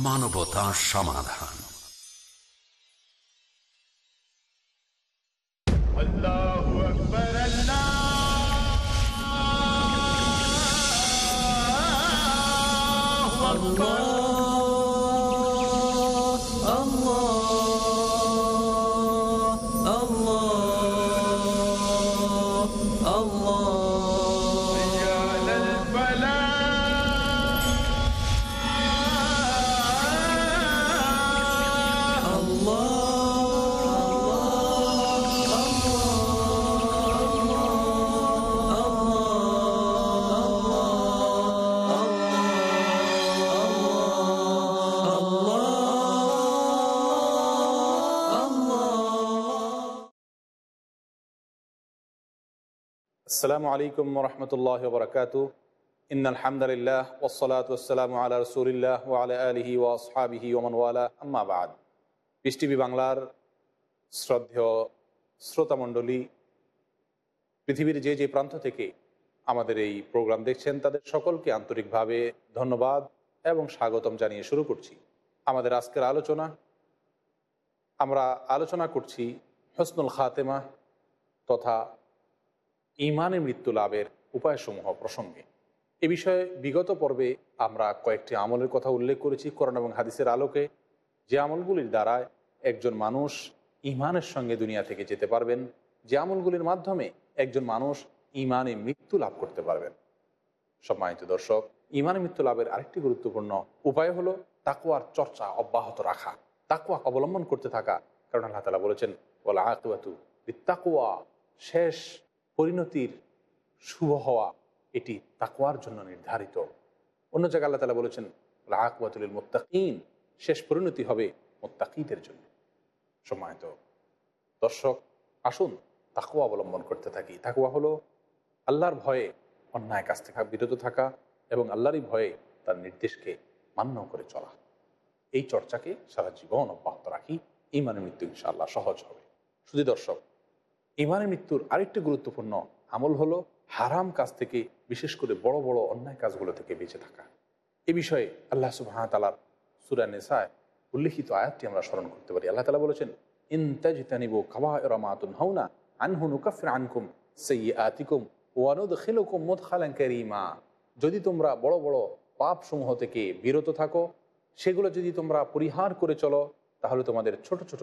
মানবতা সমাধান। আসসালামু আলাইকুম রহমতুল্লাহ বরকাত ইন আলহামদুলিল্লাহ ওসলাত ওসালাম আলা রসুলিল্লাহ ওয়ালা আলহি ওয়াসহাবিহি ওমনওয়ালা আম্মাবাদ পিস টিভি বাংলার শ্রদ্ধেয় শ্রোতামণ্ডলী, পৃথিবীর যে যে প্রান্ত থেকে আমাদের এই প্রোগ্রাম দেখছেন, তাদের সকলকে আন্তরিকভাবে ধন্যবাদ এবং স্বাগতম জানিয়ে শুরু করছি। আমাদের আজকের আলোচনা, আমরা আলোচনা করছি হসনুল খাতেমা তথা ইমানে মৃত্যু লাভের উপায়সমূহ প্রসঙ্গে। এ বিষয়ে বিগত পর্বে আমরা কয়েকটি আমলের কথা উল্লেখ করেছি করোনা এবং হাদিসের আলোকে। যে আমলগুলির দ্বারায় একজন মানুষ ইমানের সঙ্গে দুনিয়া থেকে যেতে পারবেন, যে আমলগুলির মাধ্যমে একজন মানুষ ইমানে মৃত্যু লাভ করতে পারবেন। সম্মানিত দর্শক, ইমানে মৃত্যু লাভের আরেকটি গুরুত্বপূর্ণ উপায় হলো তাকুয়ার চর্চা অব্যাহত রাখা তাকুয়া অবলম্বন করতে থাকা। কারণ আল্লাহ তালা বলেছেন বলা আকুয়াতু তাকুয়া শেষ পরিণতির শুভ হওয়া এটি তাকুয়ার জন্য নির্ধারিত। অন্য জায়গায় আল্লাহ তালা বলেছেন আকবাতুল মোত্তাকিন শেষ পরিণতি হবে মোত্তাকিদের জন্য। সম্মানিত দর্শক, আসুন তাকুয়া অবলম্বন করতে থাকি। তাকুয়া হলো আল্লাহর ভয়ে অন্যায় কাছ থেকে, বিরত থাকা এবং আল্লাহরই ভয়ে তার নির্দেশকে মান্য করে চলা। এই চর্চাকে সারা জীবন অব্যাহত রাখি। ইমানের মৃত্যু ইনশাআল্লাহ সহজ হবে। শুধু দর্শক ইমানের মৃত্যুর আরেকটি গুরুত্বপূর্ণ আমল হলো হারাম কাজ থেকে, বিশেষ করে বড় বড় অন্যায় কাজগুলো থেকে বেঁচে থাকা। এ বিষয়ে আল্লাহ সুবাহতালার সুরা নেশায় উল্লিখিত আয়াতটি আমরা স্মরণ করতে পারি। আল্লাহ তালা বলেছেন ইনতাজিতানিবু কাবা রমাতুন হাউনা আনহুন উকাফির আনকুম সেই আতিকুম ওয়ানুদ খিলুকুম মুদ খালাঙ্কারিমা যদি তোমরা বড় বড় পাপ সমূহ থেকে বিরত থাকো, সেগুলো যদি তোমরা পরিহার করে চলো, তাহলে তোমাদের ছোট ছোট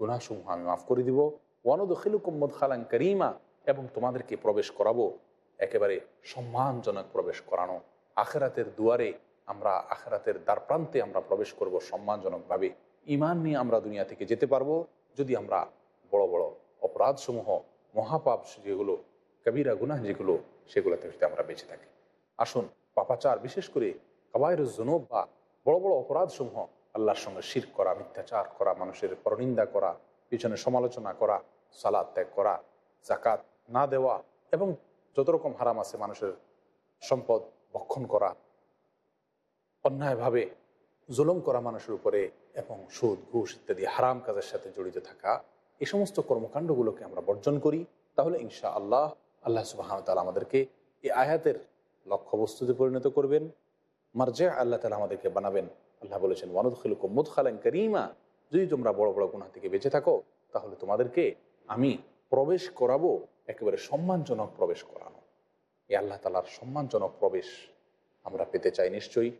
গুণাসমূহ আমি মাফ করে দিব। ওয়ানুদ খালাং করিমা, এবং তোমাদেরকে প্রবেশ করাবো একেবারে সম্মানজনক প্রবেশ করানো। আখেরাতের দুয়ারে আমরা, আখেরাতের দ্বার প্রান্তে আমরা প্রবেশ করব সম্মানজনকভাবে। ইমান নিয়ে আমরা দুনিয়া থেকে যেতে পারব যদি আমরা বড় বড় অপরাধসমূহ, মহাপাপ যেগুলো, কবিরা গুনাহ যেগুলো সেগুলো থেকে আমরা বেঁচে থাকি। আসুন, পাপাচার বিশেষ করে কবায়ের জনব বা বড় বড় অপরাধসমূহ আল্লাহর সঙ্গে শির করা, মিথ্যাচার করা, মানুষের পরনিন্দা করা, পিছনে সমালোচনা করা সালাদ ত্যাগ করা জাকাত না দেওয়া এবং যত রকম হারাম আছে মানুষের সম্পদ ভক্ষণ করা, অন্যায়ভাবে জুলম করা মানুষের উপরে এবং সুদ, ঘুষ ইত্যাদি হারাম কাজের সাথে জড়িত থাকা, এই সমস্ত কর্মকাণ্ডগুলোকে আমরা বর্জন করি, তাহলে ইনশা আল্লাহ আল্লাহ সুবাহ তালা আমাদেরকে এই আয়াতের লক্ষ্যবস্তুতে পরিণত করবেন। মার্জা আল্লাহ তালা আমাদেরকে বানাবেন। আল্লাহ বলেছেন ওয়ানুদ খিলুকুম মুদ খালেন করিমা। যদি তোমরা বড় বড় গুণা থেকে বেঁচে থাকো, তাহলে তোমাদেরকে আমি প্রবেশ করাবো, একেবারে সম্মানজনক প্রবেশ করানো। এই আল্লাহ তালার সম্মানজনক প্রবেশ আমরা পেতে চাই নিশ্চয়ই।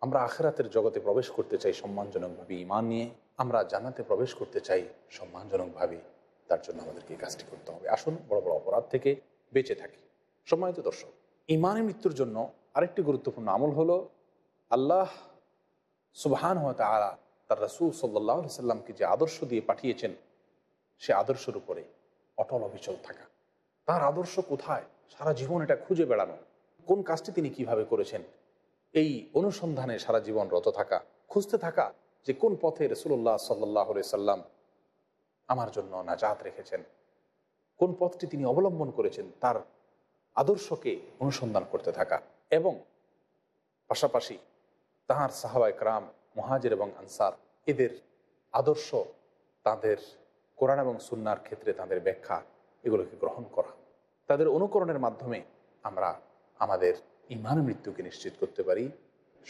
আমরা আখেরাতের জগতে প্রবেশ করতে চাই সম্মানজনকভাবে ইমান নিয়ে। আমরা জানাতে প্রবেশ করতে চাই সম্মানজনকভাবে। তার জন্য আমাদেরকে কাজটি করতে হবে। আসুন, বড় বড় অপরাধ থেকে বেঁচে থাকি। সম্মানিত দর্শক ইমানের মৃত্যুর জন্য আরেকটি গুরুত্বপূর্ণ আমল হলো, আল্লাহ সুবহান হতে আলা তার রসুল সাল্লাহ সাল্লামকে যে আদর্শ দিয়ে পাঠিয়েছেন সে আদর্শের উপরে অটল অবিচল থাকা। তার আদর্শ কোথায়? সারা জীবন এটা খুঁজে বেড়ানো। কোন কাজটি তিনি কীভাবে করেছেন? এই অনুসন্ধানে সারা জীবন রত থাকা, খুঁজতে থাকা যে কোন পথে রসুল্লাহ সাল্লাহ সাল্লাম আমার জন্য নাজাত রেখেছেন। কোন পথটি তিনি অবলম্বন করেছেন? তার আদর্শকে অনুসন্ধান করতে থাকা এবং পাশাপাশি তাহার সাহাবায় ক্রাম মহাজের এবং আনসার এদের আদর্শ তাদের কোরআন এবং সুন্নার ক্ষেত্রে তাদের ব্যাখ্যা এগুলোকে গ্রহণ করা। তাদের অনুকরণের মাধ্যমে আমরা আমাদের ইমান মৃত্যুকে নিশ্চিত করতে পারি।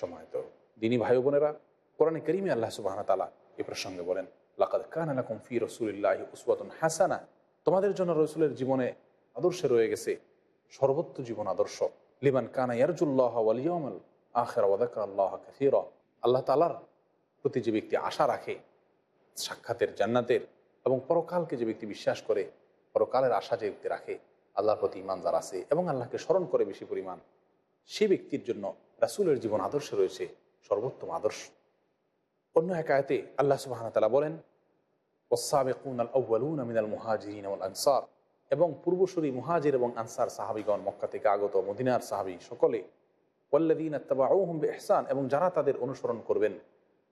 সময়ত তো দিনী ভাই বোনেরা, কোরআনে করিমে আল্লাহ সুবাহ তালা এ প্রসঙ্গে বলেন, লাকাদ কান আলাকুম ফি রসুলিল্লাহ উসওয়াতুন হাসানা। তোমাদের জন্য রসুলের জীবনে আদর্শে রয়ে গেছে সর্বোচ্চ জীবন আদর্শ। লিমান কানা ইয়ারজুল্লাহ ওয়ালিয়মল আখের ওয়াদাকা আল্লাহ আল্লাহ তালার প্রতি যে ব্যক্তি আশা রাখে, সাক্ষাতের জান্নাতের এবং পরকালকে যে ব্যক্তি বিশ্বাস করে, পরকালের আশা যে ব্যক্তি রাখে, আল্লাহর প্রতি ইমান যার আছে এবং আল্লাহকে স্মরণ করে বেশি পরিমাণ, সে ব্যক্তির জন্য রাসুলের জীবন আদর্শ রয়েছে সর্বোত্তম আদর্শ। অন্য এক আয়তে আল্লাহ সুবাহ তালা বলেন ওসাবেকুন আমিনাল মুহাজিরিন আনসার এবং পূর্বসূরি মুহাজির এবং আনসার সাহাবিগণ মক্কা থেকে আগত মদিনার সাহাবি সকলে ওল্লাদিন আত্তাবাউহম এহসান এবং যারা তাদের অনুসরণ করবেন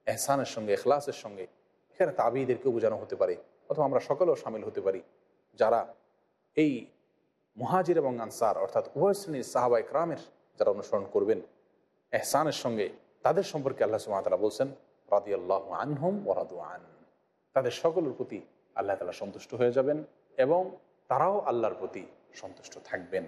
এহসানের সঙ্গে এখলাসের সঙ্গে, এখানে তাবিদেরকেও বোঝানো হতে পারে। অথবা আমরা সকলেও সামিল হতে পারি, যারা এই মুহাজির এবং আনসার, অর্থাৎ উভয় শ্রেণির সাহাবা ইকরামের যারা অনুসরণ করবেন, এহসানের সঙ্গে তাদের সম্পর্কে আল্লাহ সুমাতালা বলছেন রাদি আল্লাহ আনহম ওরাদু আন। তাদের সকলের প্রতি আল্লাহ তালা সন্তুষ্ট হয়ে যাবেন এবং তারাও আল্লাহর প্রতি সন্তুষ্ট থাকবেন।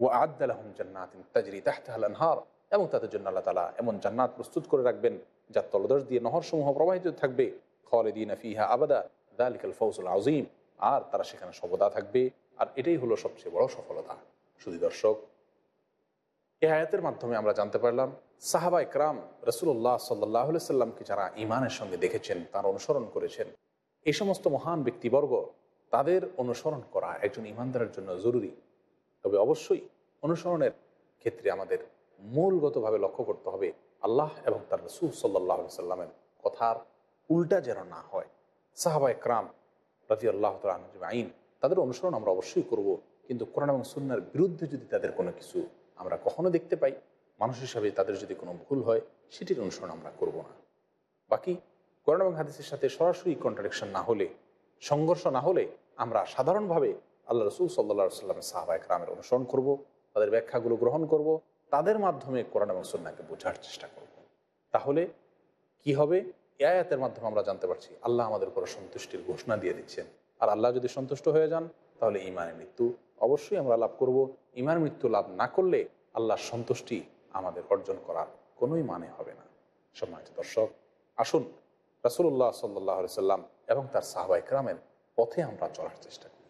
ও আদালাহম জান্নাত তাজরি তাহতাল আনহার এবং তাদের জন্য আল্লাহ তালা এমন জান্নাত প্রস্তুত করে রাখবেন যার তলদর্শ দিয়ে নহরসমূহ প্রবাহিত থাকবে, খালিদিন ফিহা আবাদা। দালিকাল ফৌজুল আজিম আর তারা সেখানে সবদা থাকবে। আর এটাই হলো সবচেয়ে বড় সফলতা। শুধু দর্শক, এ আয়াতের মাধ্যমে আমরা জানতে পারলাম, সাহাবা ইকরাম রসুল্লাহ সাল্লাহ সাল্লামকে যারা ইমানের সঙ্গে দেখেছেন, তার অনুসরণ করেছেন। এই সমস্ত মহান ব্যক্তিবর্গ, তাদের অনুসরণ করা একজন ইমানদারের জন্য জরুরি। তবে অবশ্যই অনুসরণের ক্ষেত্রে আমাদের মূলগতভাবে লক্ষ্য করতে হবে আল্লাহ এবং তার রসুল সাল্লাহ সাল্লামের কথার উল্টা যেন না হয়। সাহাবা ইকরাম রাজি আল্লাহ আইন তাদের অনুসরণ আমরা অবশ্যই করব, কিন্তু কোরআন এবং সুন্নার বিরুদ্ধে যদি তাদের কোনো কিছু আমরা কখনো দেখতে পাই, মানুষ হিসাবে তাদের যদি কোনো ভুল হয়, সেটির অনুসরণ আমরা করব না। বাকি কোরআন এবং হাদিসের সাথে সরাসরি কন্ট্রাডিকশন না হলে, সংঘর্ষ না হলে, আমরা সাধারণভাবে আল্লাহ রসুল সাল্লা সাল্লামের সাহাবা একরামের অনুসরণ করব, তাদের ব্যাখ্যাগুলো গ্রহণ করব, তাদের মাধ্যমে কোরআন এবং সন্ন্যাকে বোঝার চেষ্টা করব। তাহলে কি হবে? এ আয়াতের মাধ্যমে আমরা জানতে পারছি, আল্লাহ আমাদের উপর সন্তুষ্টির ঘোষণা দিয়ে দিচ্ছেন। আর আল্লাহ যদি সন্তুষ্ট হয়ে যান, তাহলে ইমানের মৃত্যু অবশ্যই আমরা লাভ করব। ইমান মৃত্যু লাভ না করলে আল্লাহর সন্তুষ্টি আমাদের অর্জন করার কোনোই মানে হবে না। সম্মানিত দর্শক, আসুন রাসুল্লাহ সাল্লাহ সাল্লাম এবং তার সাহবা ইকরামের পথে আমরা চলার চেষ্টা করি।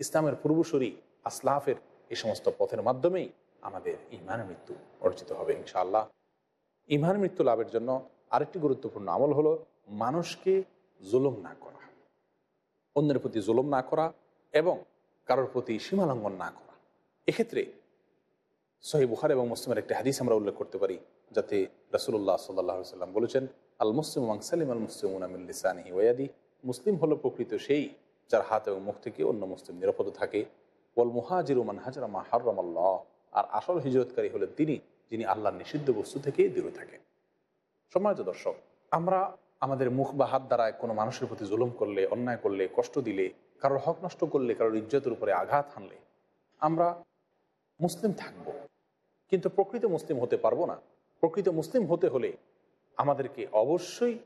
ইসলামের পূর্বসূরি আসলাফের এই সমস্ত পথের মাধ্যমেই আমাদের ইমান মৃত্যু অর্জিত হবে ইনশাআল্লাহ। ইমান মৃত্যু লাভের জন্য আরেকটি গুরুত্বপূর্ণ আমল হলো মানুষকে জুলুম না করা, অন্যের প্রতি জুলুম না করা এবং কারোর প্রতি সীমালঙ্ঘন না করা। এক্ষেত্রে সহি বুখার এবং মুসলিমের একটি হাদিস আমরা উল্লেখ করতে পারি, যাতে রসুল্লাহ সাল্লাহ সাল্লাম বলেছেন আল মুসলিম সালিম আল মুসলিম উনামিল্লিসানি ওয়াদি মুসলিম হলো প্রকৃত সেই যার হাত এবং মুখ থেকে অন্য মুসলিম নিরাপদ থাকে। ওয়াল মুহাজির উমান হাজরা মা হার্রাম আর আসল হিজরতকারী হলেন তিনি, যিনি আল্লাহর নিষিদ্ধ বস্তু থেকে দূরে থাকেন। সম্মানিত দর্শক, আমরা আমাদের মুখ বা হাত দ্বারা কোনো মানুষের প্রতি জুলুম করলে, অন্যায় করলে, কষ্ট দিলে, কারোর হক নষ্ট করলে, কারোর ইজ্জতের উপরে আঘাত হানলে, আমরা মুসলিম থাকব। কিন্তু প্রকৃত মুসলিম হতে পারব না। প্রকৃত মুসলিম হতে হলে আমাদেরকে অবশ্যই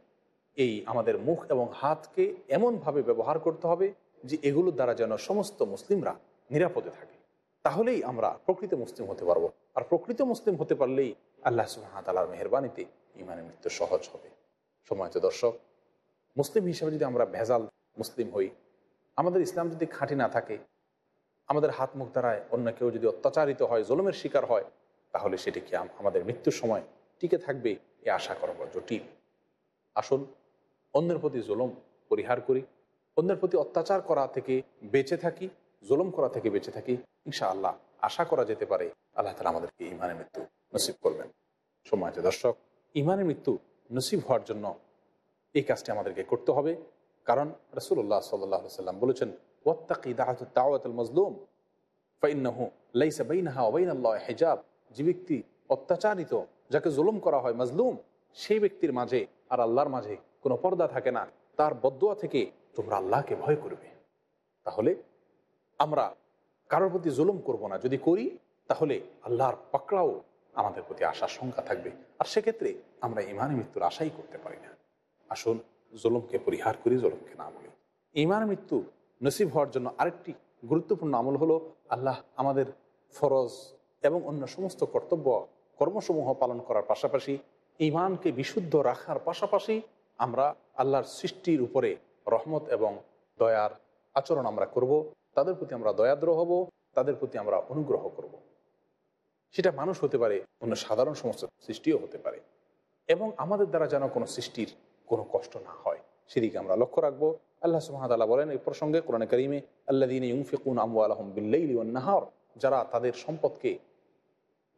এই আমাদের মুখ এবং হাতকে এমনভাবে ব্যবহার করতে হবে যে এগুলোর দ্বারা যেন সমস্ত মুসলিমরা নিরাপদে থাকে। তাহলেই আমরা প্রকৃত মুসলিম হতে পারব। আর প্রকৃত মুসলিম হতে পারলেই আল্লাহ সুহামতালার মেহরবানিতে ইমানের মৃত্যু সহজ হবে। সময়ত দর্শক, মুসলিম হিসেবে যদি আমরা ভেজাল মুসলিম হই, আমাদের ইসলাম যদি খাঁটি না থাকে, আমাদের হাত মুখ দ্বারায় অন্য কেউ যদি অত্যাচারিত হয়, জলমের শিকার হয়, তাহলে সেটি কি আমাদের মৃত্যুর সময় টিকে থাকবে? এ আশা করা বড় জটিল। আসুন, অন্যের প্রতি জুলম পরিহার করি, অন্যের প্রতি অত্যাচার করা থেকে বেঁচে থাকি, জুলম করা থেকে বেঁচে থাকি ইনশা আল্লাহ আশা করা যেতে পারে। আল্লাহ তালা আমাদেরকে ইমানের মৃত্যু নসিব করবেন। সমাজ দর্শক ইমানের মৃত্যু নসিব হওয়ার জন্য এই কাজটি আমাদেরকে করতে হবে। কারণ রসুল্লাহ সাল্লাহ সাল্লাম বলেছেন মজলুম, ফাইন্নাহু লাইসা বাইনাহা ওবাইন আল্লাহ হেজাব। যে ব্যক্তি অত্যাচারিত, যাকে জুলুম করা হয় মজলুম, সেই ব্যক্তির মাঝে আর আল্লাহর মাঝে কোনো পর্দা থাকে না। তার বদুয়া থেকে তোমরা আল্লাহকে ভয় করবে। তাহলে আমরা কারোর প্রতি জুলুম করব না। যদি করি, তাহলে আল্লাহর পাকড়াও আমাদের প্রতি আশার সংখ্যা থাকবে। আর সেক্ষেত্রে আমরা ইমানের মৃত্যুর আশাই করতে পারি না। আসুন, জুলুমকে পরিহার করি, জুলুমকে না বলি। ইমান মৃত্যু নসিব হওয়ার জন্য আরেকটি গুরুত্বপূর্ণ আমল হলো আল্লাহ আমাদের ফরজ এবং অন্য সমস্ত কর্তব্য, কর্মসমূহ পালন করার পাশাপাশি ইমানকে বিশুদ্ধ রাখার পাশাপাশি আমরা আল্লাহর সৃষ্টির উপরে রহমত এবং দয়ার আচরণ আমরা করব। তাদের প্রতি আমরা দয়াদ্র হব, তাদের প্রতি আমরা অনুগ্রহ করব। সেটা মানুষ হতে পারে, অন্য সাধারণ সমস্ত সৃষ্টিও হতে পারে। এবং আমাদের দ্বারা যেন কোনো সৃষ্টির কোনো কষ্ট না হয়। সেদিকে আমরা লক্ষ্য রাখব। আল্লাহ সুহামতাল্লাহ বলেন এই প্রসঙ্গে কোরআন করিমে আল্লাহ দিন ইউফিকুন আমু আলহম বিল্লাইলি নাহর যারা তাদের সম্পদকে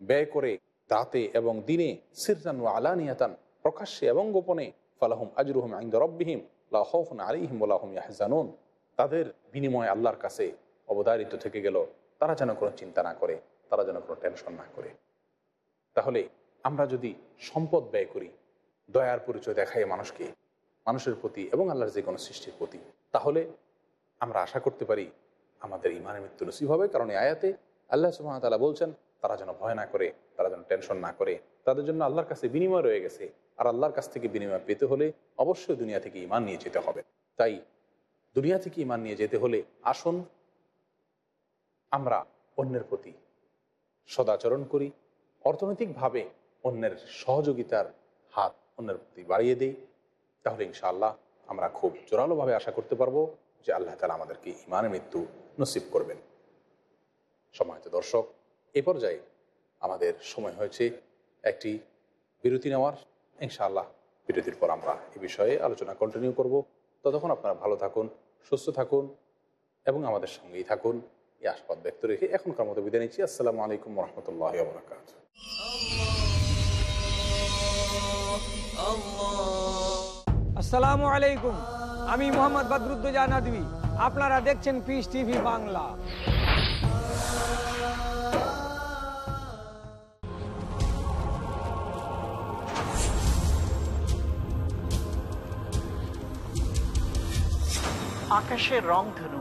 ব্যয় করে রাতে এবং দিনে সিরজান ও আলানিয়াতান প্রকাশ্যে এবং গোপনে, ফালাহুম আজরুহম আইন্দ রব্বিহিম লাহফুন আলিহিম ওলাহম ইয়াহজানুন। তাদের বিনিময় আল্লাহর কাছে অবদারিত থেকে গেল। তারা যেন কোনো চিন্তা না করে। তারা যেন কোনো টেনশন না করে। তাহলে আমরা যদি সম্পদ ব্যয় করি, দয়ার পরিচয় দেখাই মানুষকে, মানুষের প্রতি এবং আল্লাহর যে কোনো সৃষ্টির প্রতি, তাহলে আমরা আশা করতে পারি আমাদের ইমানের মৃত্যু নসিব হবে। কারণ এই আয়াতে আল্লাহ সুহামতাল্লাহ বলছেন, তারা যেন ভয় না করে, তারা যেন টেনশন না করে, তাদের জন্য আল্লাহর কাছে বিনিময় রয়ে গেছে। আর আল্লাহর কাছ থেকে বিনিময় পেতে হলে অবশ্যই দুনিয়া থেকে ইমান নিয়ে যেতে হবে। তাই দুনিয়া থেকে ইমান নিয়ে যেতে হলে আসুন আমরা অন্যের প্রতি সদাচরণ করি, অর্থনৈতিকভাবে অন্যের সহযোগিতার হাত অন্যের প্রতি বাড়িয়ে দিই। তাহলে ইনশাআল্লাহ আমরা খুব জোরালোভাবে আশা করতে পারব যে আল্লাহ তালা আমাদেরকে ইমানের মৃত্যু নসিব করবেন। সময়ত দর্শক, এ পর্যায়ে আমাদের সময় হয়েছে একটি বিরতি নেওয়ার। ইনশাআল্লাহ বিরতির পর আমরা এ বিষয়ে আলোচনা কন্টিনিউ করব। ততক্ষণ আপনারা ভালো থাকুন, সুস্থ থাকুন এবং আমাদের সঙ্গেই থাকুন। এই আশপাত ব্যক্ত রেখে এখনকার মতো বিদায় নিচ্ছি। আসসালামু আলাইকুম রহমতুল্লাহ বরকাত আসসালামু আলাইকুম। আমি মোহাম্মদ বদরুদ্দোজা নদী। আপনারা দেখছেন পিস টিভি বাংলা। আকাশের রংধনু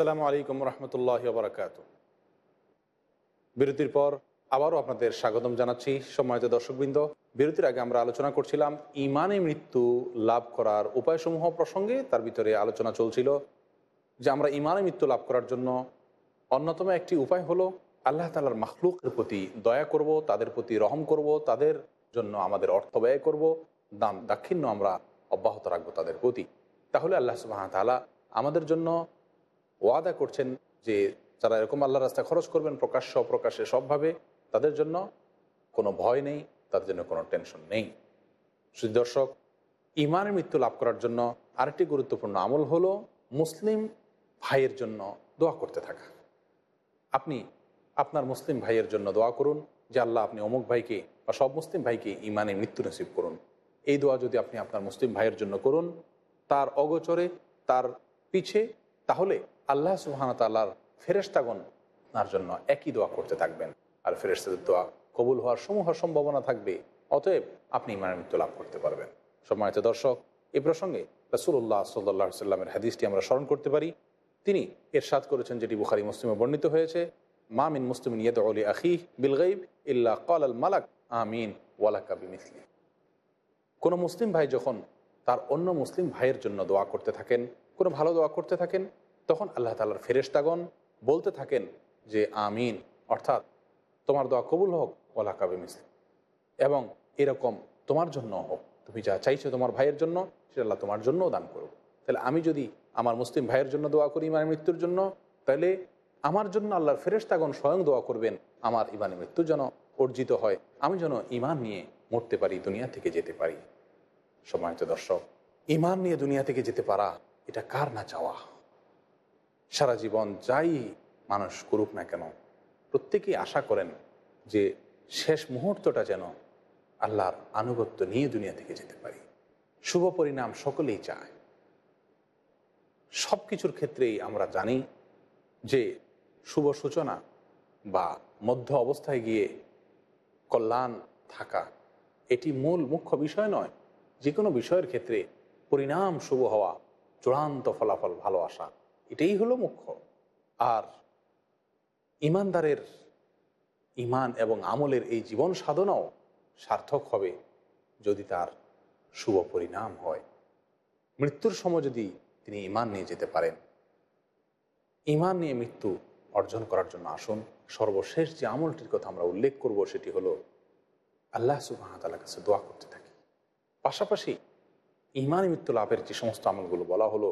আসসালামু আলাইকুম রহমতুল্লাহ বরকাত বিরতির পর আবারও আপনাদের স্বাগতম জানাচ্ছি সম্মানিত দর্শকবৃন্দ। বিরতির আগে আমরা আলোচনা করছিলাম, ইমানে মৃত্যু লাভ করার উপায়সমূহ প্রসঙ্গে। তার ভিতরে আলোচনা চলছিল যে আমরা ইমানে মৃত্যু লাভ করার জন্য অন্যতম একটি উপায় হলো আল্লাহ তালার মাখলুকের প্রতি দয়া করব, তাদের প্রতি রহম করব, তাদের জন্য আমাদের অর্থ ব্যয় করব দান দাক্ষিণ্য আমরা অব্যাহত রাখব তাদের প্রতি। তাহলে আল্লাহ সুবাহ তালা আমাদের জন্য ওয়াদা করছেন যে যারা এরকম আল্লাহ রাস্তায় খরচ করবেন প্রকাশ্য অপ্রকাশ্যে সবভাবে, তাদের জন্য কোনো ভয় নেই, তাদের জন্য কোনো টেনশন নেই। শুধু দর্শক ইমানের মৃত্যু লাভ করার জন্য আরেকটি গুরুত্বপূর্ণ আমল হলো মুসলিম ভাইয়ের জন্য দোয়া করতে থাকা। আপনি আপনার মুসলিম ভাইয়ের জন্য দোয়া করুন যে আল্লাহ আপনি অমুক ভাইকে বা সব মুসলিম ভাইকে ইমানে মৃত্যু নসিব করুন। এই দোয়া যদি আপনি আপনার মুসলিম ভাইয়ের জন্য করুন, তার অগোচরে, তার পিছে, তাহলে আল্লাহ সুহান তাল্লার ফেরেস্তাগণ তার জন্য একই দোয়া করতে থাকবেন। আর ফেরেস্তাদের দোয়া কবুল হওয়ার সমূহ সম্ভাবনা থাকবে, অতএব আপনি ইমানের মৃত্যু লাভ করতে পারবেন। সম্মানিত দর্শক, এ প্রসঙ্গে রসুল্লাহ সাল্লাহ সাল্লামের হাদিসটি আমরা স্মরণ করতে পারি। তিনি এরশাদ করেছেন, যেটি বুখারি মুসলিমে বর্ণিত হয়েছে মামিন মুসলিম ইয়েদ আলী আখি বিলগাইব ইল্লা কল আল মালাক, আমিন ওয়ালাকা বিমিসলি। কোনো মুসলিম ভাই যখন তার অন্য মুসলিম ভাইয়ের জন্য দোয়া করতে থাকেন, কোনো ভালো দোয়া করতে থাকেন তখন আল্লাহ তালার ফেরেস্তাগণ বলতে থাকেন যে, আমিন। অর্থাৎ, তোমার দোয়া কবুল হোক ওলা কাবে বিমিসলি এবং, এরকম তোমার জন্য হোক। তুমি যা চাইছো তোমার ভাইয়ের জন্য, সেটা আল্লাহ তোমার জন্যও দান করুক। তাহলে আমি যদি আমার মুসলিম ভাইয়ের জন্য দোয়া করি ইমানের মৃত্যুর জন্য, তাহলে আমার জন্য আল্লাহর ফেরেশতাগণ স্বয়ং দোয়া করবেন, আমার ইমানের মৃত্যু যেন অর্জিত হয়। আমি যেন ইমান নিয়ে মরতে পারি, দুনিয়া থেকে যেতে পারি। সম্মানিত দর্শক ইমান নিয়ে দুনিয়া থেকে যেতে পারা, এটা কার না চাওয়া? সারা জীবন যাই মানুষ করুক না কেন, প্রত্যেকেই আশা করেন যে শেষ মুহূর্তটা যেন আল্লাহর আনুগত্য নিয়ে দুনিয়া থেকে যেতে পারি। শুভ পরিণাম সকলেই চায়। সব কিছুর ক্ষেত্রেই আমরা জানি যে শুভ সূচনা বা মধ্য অবস্থায় গিয়ে কল্যাণ থাকা এটি মূল মুখ্য বিষয় নয়। যে কোনো বিষয়ের ক্ষেত্রে পরিণাম শুভ হওয়া চূড়ান্ত ফলাফল ভালো আসা এটাই হলো মুখ্য। আর ইমানদারের ইমান এবং আমলের এই জীবন সাধনাও সার্থক হবে যদি তার শুভ পরিণাম হয়। মৃত্যুর সময় যদি তিনি ইমান নিয়ে যেতে পারেন, ইমান নিয়ে মৃত্যু অর্জন করার জন্য আসুন। সর্বশেষ যে আমলটির কথা আমরা উল্লেখ করব সেটি হলো আল্লাহ সুবাহতালার কাছে দোয়া করতে থাকি। পাশাপাশি ইমান মৃত্যু লাভের যে সমস্ত আমলগুলো বলা হলো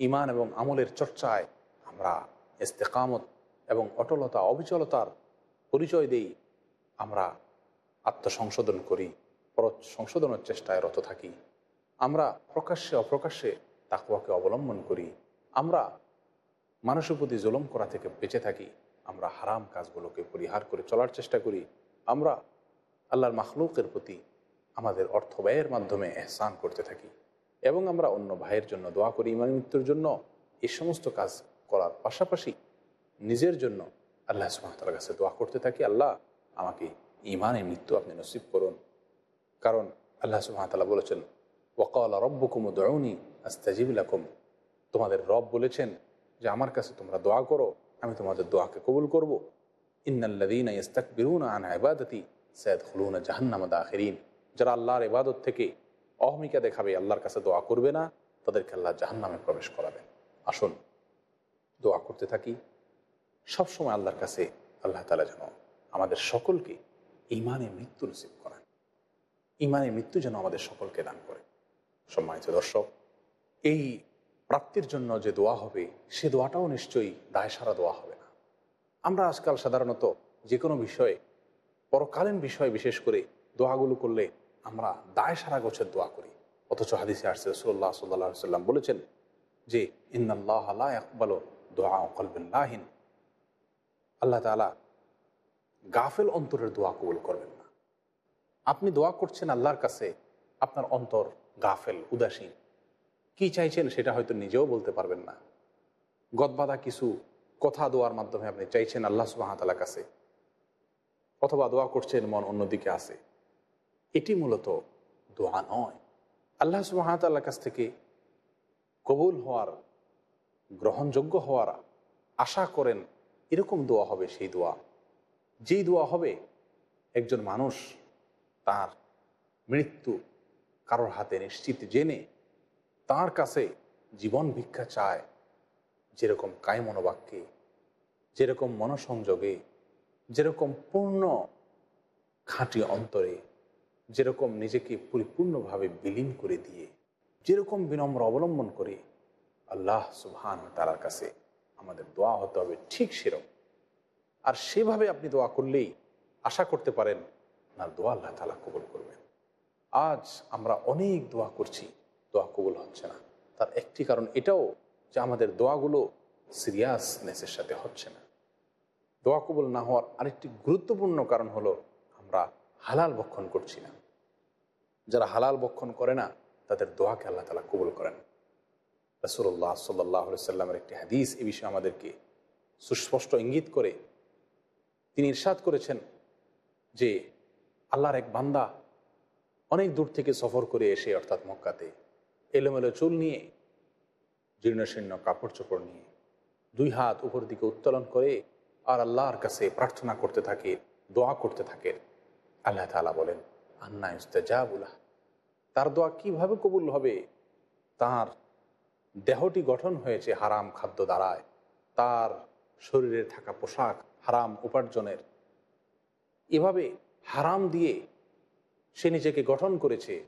ইমান এবং আমলের চর্চায় আমরা ইস্তেকামত এবং অটলতা, অবিচলতার পরিচয় দেই, আমরা আত্মসংশোধন করি পর সংশোধনের চেষ্টায় রত থাকি। আমরা প্রকাশ্যে, অপ্রকাশ্যে তাকুয়াকে অবলম্বন করি। আমরা মানুষের প্রতি জুলম করা থেকে বেঁচে থাকি। আমরা হারাম কাজগুলোকে পরিহার করে চলার চেষ্টা করি। আমরা আল্লাহর মাখলুকের প্রতি আমাদের অর্থ ব্যয়ের মাধ্যমে এহসান করতে থাকি। এবং আমরা অন্য ভাইয়ের জন্য দোয়া করি ইমান মৃত্যুর জন্য এই সমস্ত কাজ করার পাশাপাশি নিজের জন্য আল্লাহ সুমাতার কাছে দোয়া করতে থাকি, আল্লাহ আমাকে ইমানে মৃত্যু আপনি নসিব করুন। কারণ আল্লাহ সুহামতাল্লাহ বলেছেন ওকাল রব্বকুম দৌনি আস্তাজিবুলাকুম তোমাদের রব বলেছেন যে, আমার কাছে তোমরা দোয়া করো, আমি তোমাদের দোয়াকে কবুল করব। ইন্নাল্লাদিন ইস্তাক বিরুন আন আবাদতি সৈয়দ হলুন জাহান্নামদ আখেরিন যারা আল্লাহর ইবাদত থেকে অহমিকা দেখাবে, আল্লাহর কাছে দোয়া করবে না, তাদেরকে আল্লাহ জাহান্নামে প্রবেশ করাবেন। আসুন, দোয়া করতে থাকি। সবসময় আল্লাহর কাছে আল্লাহ তালা যেন আমাদের সকলকে ইমানে মৃত্যু নসিব করেন। ইমানে মৃত্যু যেন আমাদের সকলকে দান করে সম্মানিত দর্শক, এই প্রাপ্তির জন্য যে দোয়া হবে, সে দোয়াটাও নিশ্চয়ই দায় সারা দোয়া হবে না। আমরা আজকাল সাধারণত যে কোনো বিষয়ে, পরকালীন বিষয় বিশেষ করে দোয়াগুলো করলে আমরা দায় সারা গোছের দোয়া করি। অথচ হাদিসে আসছে রসুল্লাহ সাল্লাহ সাল্লাম বলেছেন যে, ইন্নাল্লাহ আল্লাহ একবালো দোয়া কলবিল্লাহিন আল্লাহ তালা গাফেল অন্তরের দোয়া কবুল করবেন না। আপনি দোয়া করছেন আল্লাহর কাছে, আপনার অন্তর গাফেল, উদাসীন। কি চাইছেন সেটা হয়তো নিজেও বলতে পারবেন না। গদবাদা কিছু কথা দোয়ার মাধ্যমে আপনি চাইছেন আল্লাহ সুবাহতালার কাছে, অথবা দোয়া করছেন মন অন্যদিকে আছে। এটি মূলত দোয়া নয়। আল্লাহ সুবাহতাল্লার কাছ থেকে কবুল হওয়ার, গ্রহণযোগ্য হওয়ার আশা করেন এরকম দোয়া হবে সেই দোয়া। যেই দোয়া হবে, একজন মানুষ তার মৃত্যু কারোর হাতে নিশ্চিত জেনে তার কাছে জীবন ভিক্ষা চায় যেরকম কায় মনোবাক্যে যেরকম মনসংযোগে, যেরকম পূর্ণ খাঁটি অন্তরে যেরকম নিজেকে পরিপূর্ণভাবে বিলীন করে দিয়ে, যেরকম বিনম্র অবলম্বন করে আল্লাহ সুবহান তালার কাছে আমাদের দোয়া হতে হবে ঠিক সেরকম। আর সেভাবে আপনি দোয়া করলেই আশা করতে পারেন না, দোয়া আল্লাহ তালা কবুল করবেন। আজ আমরা অনেক দোয়া করছি, দোয়া কবুল হচ্ছে না। তার একটি কারণ এটাও যে আমাদের দোয়াগুলো সিরিয়াসনেসের সাথে হচ্ছে না। দোয়া কবুল না হওয়ার আরেকটি গুরুত্বপূর্ণ কারণ হলো আমরা হালাল ভক্ষণ করছি না। যারা হালাল বক্ষণ করে না, তাদের দোয়াকে আল্লাহ তালা কবুল করেন। রসুল্লাহ সাল্লাহ সাল্লামের একটি হাদিস এ বিষয়ে আমাদেরকে সুস্পষ্ট ইঙ্গিত করে তিনি ইরশাদ করেছেন যে, আল্লাহর এক বান্দা অনেক দূর থেকে সফর করে এসে অর্থাৎ মক্কাতে এলোমেলো চুল নিয়ে জীর্ণশীর্ণ কাপড় চোপড় নিয়ে দুই হাত উপর দিকে উত্তোলন করে আর আল্লাহর কাছে প্রার্থনা করতে থাকে, দোয়া করতে থাকে। আল্লাহ তালা বলেন, আন্না ইস্তেজাবুল্লাহ তার দোয়া কীভাবে কবুল হবে? তার দেহটি গঠন হয়েছে হারাম খাদ্য দ্বারায়। তার শরীরে থাকা পোশাক হারাম উপার্জনের। এভাবে হারাম দিয়ে সে নিজেকে গঠন করেছে,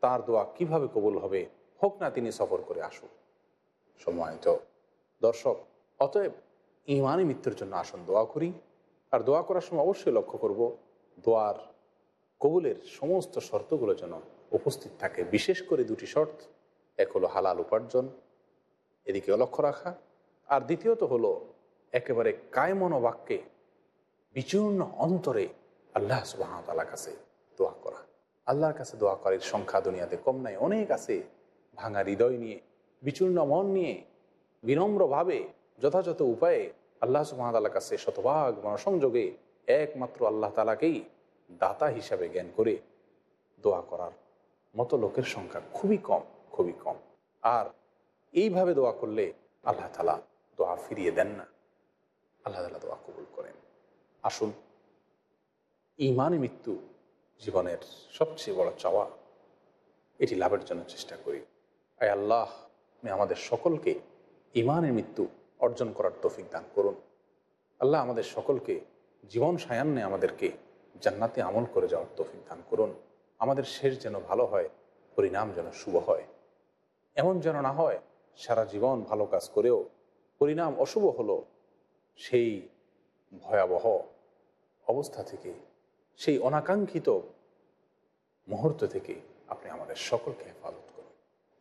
তার দোয়া কীভাবে কবুল হবে? হোক না তিনি সফর করে আসুন। সম্মানিত দর্শক, অতএব ইমানি মৃত্যুর জন্য আসুন, দোয়া করি। আর দোয়া করার সময় অবশ্যই লক্ষ্য করব, দোয়ার কবুলের সমস্ত শর্তগুলো যেন উপস্থিত থাকে। বিশেষ করে দুটি শর্ত, এক হলো হালাল উপার্জন, এদিকে লক্ষ্য রাখা, আর দ্বিতীয়ত হলো একেবারে কায়মনোবাক্যে বিচূর্ণ অন্তরে আল্লাহ সুবাহতালার কাছে দোয়া করা। আল্লাহর কাছে দোয়া করার সংখ্যা দুনিয়াতে কম নাই, অনেক আছে। ভাঙা হৃদয় নিয়ে, বিচূর্ণ মন নিয়ে, বিনম্রভাবে, যথাযথ উপায়ে আল্লাহ সুবাহতালার কাছে শতভাগ মনসংযোগে একমাত্র আল্লাহ তালাকেই দাতা হিসাবে জ্ঞান করে দোয়া করার মতো লোকের সংখ্যা খুবই কম খুবই কম। আর এইভাবে দোয়া করলে আল্লাহ তালা দোয়া ফিরিয়ে দেন না। আল্লাহ তালা দোয়া কবুল করেন। আসুন ইমানে মৃত্যু জীবনের সবচেয়ে বড় চাওয়া, এটি লাভের জন্য চেষ্টা করি। আয় আল্লাহ আমি আমাদের সকলকে ইমানের মৃত্যু অর্জন করার তৌফিক দান করুন। আল্লাহ আমাদের সকলকে জীবন সায়ান্নে আমাদেরকে জান্নাতে আমল করে যাওয়ার তৌফিক দান করুন। আমাদের শেষ যেন ভালো হয়, পরিণাম যেন শুভ হয়। এমন যেন না হয়, সারা জীবন ভালো কাজ করেও পরিণাম অশুভ হলো সেই ভয়াবহ অবস্থা থেকে, সেই অনাকাঙ্ক্ষিত মুহূর্ত থেকে আপনি আমাদের সকলকে হেফাজত করুন।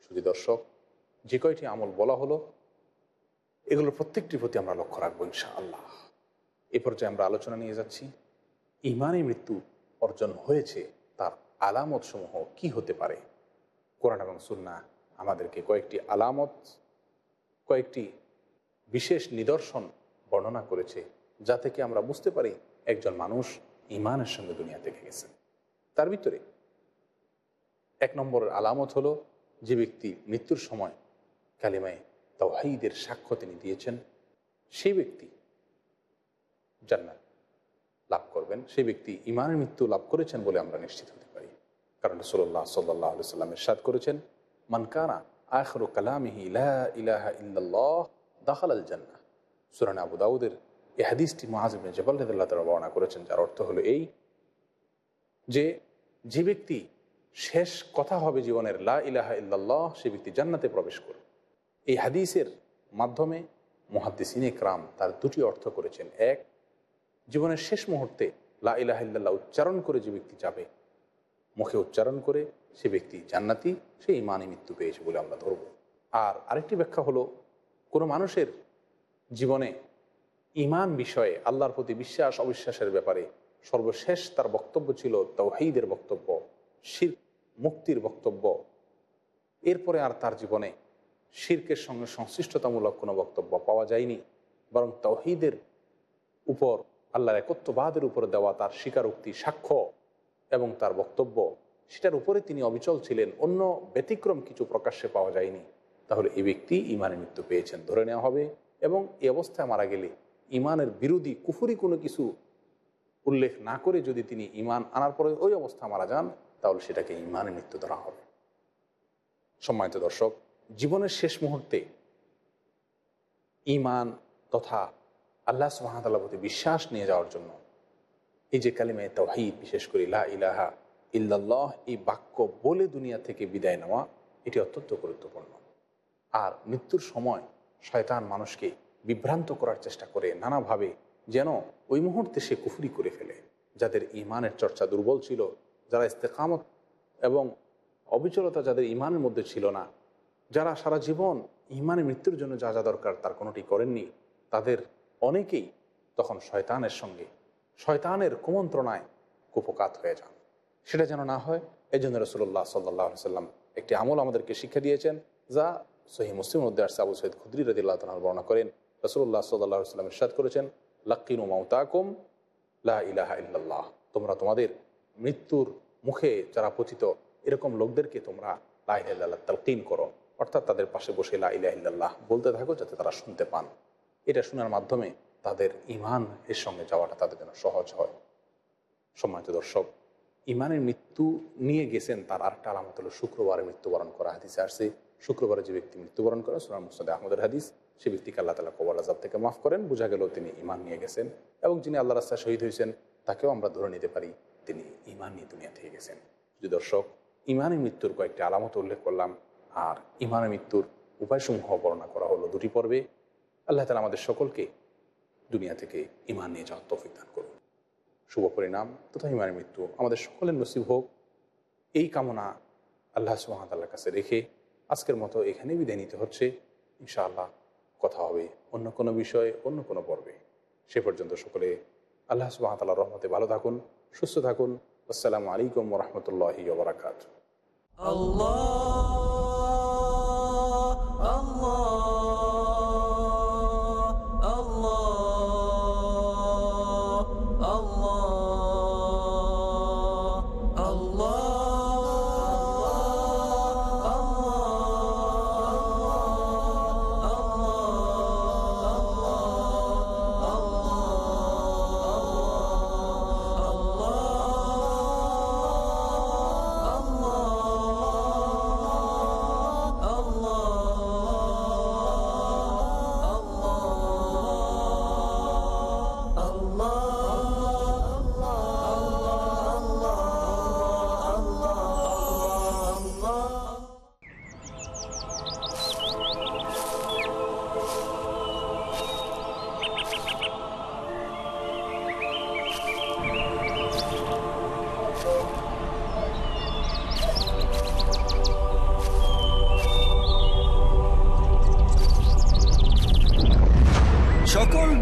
শুধু দর্শক, যে কয়টি আমল বলা হলো, এগুলোর প্রত্যেকটির প্রতি আমরা লক্ষ্য রাখব ইনশা আল্লাহ এ পর্যায়ে আমরা আলোচনা নিয়ে যাচ্ছি। ইমানে মৃত্যু অর্জন হয়েছে, তার আলামত সমূহ কি হতে পারে? কোরআন এবং সুন্না আমাদেরকে কয়েকটি আলামত, কয়েকটি বিশেষ নিদর্শন বর্ণনা করেছে যা থেকে আমরা বুঝতে পারি একজন মানুষ ইমানের সঙ্গে দুনিয়া থেকে গেছেন তার ভিতরে এক নম্বরের আলামত হলো যে ব্যক্তি মৃত্যুর সময় কালিমায় তাওহাইদের সাক্ষ্য তিনি দিয়েছেন, সেই ব্যক্তি জান্নাত লাভ করবেন, সেই ব্যক্তি ইমানের মৃত্যু লাভ করেছেন বলে আমরা নিশ্চিত হতে কারণ রসোল্লাহ সাল্লাহ সাল্লামের সাদ করেছেন মানকানা আখরু কালামিহি ইলাহা ইল্লাল্লাহ দাখাল আল জান্না সুরান আবু দাউদের এ হাদিসটি মহাজিবিন জবাল রদুল্লাহ তারা বর্ণনা করেছেন, যার অর্থ হলো এই যে যে ব্যক্তি শেষ কথা হবে জীবনের লা ইলাহা ইল্লাল্লাহ, সে ব্যক্তি জান্নাতে প্রবেশ করবে। এই হাদিসের মাধ্যমে মহাদ্দিসিন ইকরাম তার দুটি অর্থ করেছেন। এক, জীবনের শেষ মুহূর্তে লা ইলাহা ইল্লাল্লাহ উচ্চারণ করে যে ব্যক্তি যাবে মুখে উচ্চারণ করে সে ব্যক্তি জান্নাতি, সে ইমানে মৃত্যু পেয়েছে বলে আমরা ধরব। আর আরেকটি ব্যাখ্যা হলো, কোনো মানুষের জীবনে ইমান বিষয়ে আল্লাহর প্রতি বিশ্বাস, অবিশ্বাসের ব্যাপারে সর্বশেষ তার বক্তব্য ছিল তৌহিদের বক্তব্য, শির মুক্তির বক্তব্য। এরপরে আর তার জীবনে শির্কের সঙ্গে সংশ্লিষ্টতামূলক কোনো বক্তব্য পাওয়া যায়নি, বরং তৌহিদের উপর, আল্লাহর একত্ববাদের উপর দেওয়া তার স্বীকারোক্তি সাক্ষ্য। এবং তার বক্তব্য, সেটার উপরে তিনি অবিচল ছিলেন। অন্য ব্যতিক্রম কিছু প্রকাশ্যে পাওয়া যায়নি। তাহলে এই ব্যক্তি ইমানের মৃত্যু পেয়েছেন, ধরে নেওয়া হবে। এবং এই অবস্থায় মারা গেলে ইমানের বিরোধী কুফুরি কোনো কিছু উল্লেখ না করে যদি তিনি ইমান আনার পরে ওই অবস্থা মারা যান, তাহলে সেটাকে ইমানের মৃত্যু ধরা হবে। সম্মানিত দর্শক, জীবনের শেষ মুহূর্তে ইমান তথা আল্লাহ সুহামতাল্লাহ প্রতি বিশ্বাস নিয়ে যাওয়ার জন্য এই যে কালিমায় তহিদ, বিশেষ করে ইলাহা ইলাহা ইল্লাল্লাহ, এই বাক্য বলে দুনিয়া থেকে বিদায় নেওয়া, এটি অত্যন্ত গুরুত্বপূর্ণ। আর মৃত্যুর সময় শয়তান মানুষকে বিভ্রান্ত করার চেষ্টা করে নানাভাবে, যেন ওই মুহূর্তে সে কুফুরি করে ফেলে। যাদের ইমানের চর্চা দুর্বল ছিল, যারা ইস্তেকামত এবং অবিচলতা যাদের ইমানের মধ্যে ছিল না, যারা সারা জীবন ইমানের মৃত্যুর জন্য যা যা দরকার তার কোনোটি করেননি, তাদের অনেকেই তখন শয়তানের সঙ্গে শয়তানের কুমন্ত্রণায় কুপকাত হয়ে যান। সেটা যেন না হয় এই জন্য রসুল্লাহ সাল্লাহ সাল্লাম একটি আমল আমাদেরকে শিক্ষা দিয়েছেন, যা সহি মুসলিম মধ্যে আসছে। আবু সৈয়দ খুদ্রি রদিল্লাহ তালা বর্ণনা করেন রসুল্লাহ সাল্লাহ সাল্লাম ইরশাদ করেছেন লাক্কিনু মাউতাকুম লা ইল্লাল্লাহ। তোমরা তোমাদের মৃত্যুর মুখে যারা পতিত, এরকম লোকদেরকে তোমরা লা ইল্লাহ তালকিন করো। অর্থাৎ তাদের পাশে বসে লা ইলাহ ইল্লাল্লাহ বলতে থাকো যাতে তারা শুনতে পান। এটা শোনার মাধ্যমে তাদের ইমান এর সঙ্গে যাওয়াটা তাদের জন্য সহজ হয়। সম্মানিত দর্শক ইমানের মৃত্যু নিয়ে গেছেন তার আরেকটা আলামত হলো শুক্রবারে মৃত্যুবরণ করা হাদিসে আসছে। শুক্রবারে যে ব্যক্তি মৃত্যুবরণ করে সোনার মুস্তাদ আহমদের হাদিস, সে ব্যক্তিকে আল্লাহ তালা কবর আজাব থেকে মাফ করেন। বোঝা গেল তিনি ইমান নিয়ে গেছেন এবং যিনি আল্লাহ রাস্তায় শহীদ হয়েছেন, তাকেও আমরা ধরে নিতে পারি তিনি ইমান নিয়ে দুনিয়া থেকে গেছেন। যদি দর্শক ইমানের মৃত্যুর কয়েকটি আলামত উল্লেখ করলাম আর ইমানের মৃত্যুর উপায়সমূহ বর্ণনা করা হলো দুটি পর্বে। আল্লাহ তালা আমাদের সকলকে দুনিয়া থেকে ইমান নিয়ে যাওয়ার তৌফিক দান করুন। শুভ পরিণাম তথা ইমানের মৃত্যু আমাদের সকলের নসিব হোক। এই কামনা আল্লাহ সুহামতাল্লাহর কাছে রেখে আজকের মতো এখানে বিদায় নিতে হচ্ছে। ইনশাআল্লাহ কথা হবে অন্য কোনো বিষয়ে, অন্য কোনো পর্বে। সে পর্যন্ত সকলে আল্লাহ সুহামতাল্লাহ রহমতে ভালো থাকুন, সুস্থ থাকুন। আসসালামু আলাইকুম রহমতুল্লাহি ওবরাকাত সকল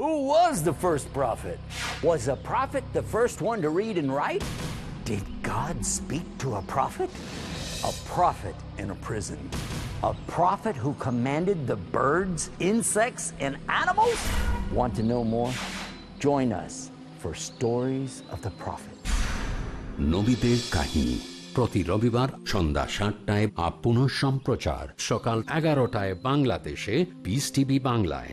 Who was the first prophet? Was a prophet the first one to read and write? Did God speak to a prophet? A prophet in a prison. A prophet who commanded the birds, insects, and animals? Want to know more? Join us for Stories of the Prophet. নবীদের কাহিনী প্রতি রবিবার সন্ধ্যা সাতটায় up পুনঃ সম্প্রচার সকাল এগারোটায় বাংলাদেশে পিস টিভি বাংলায়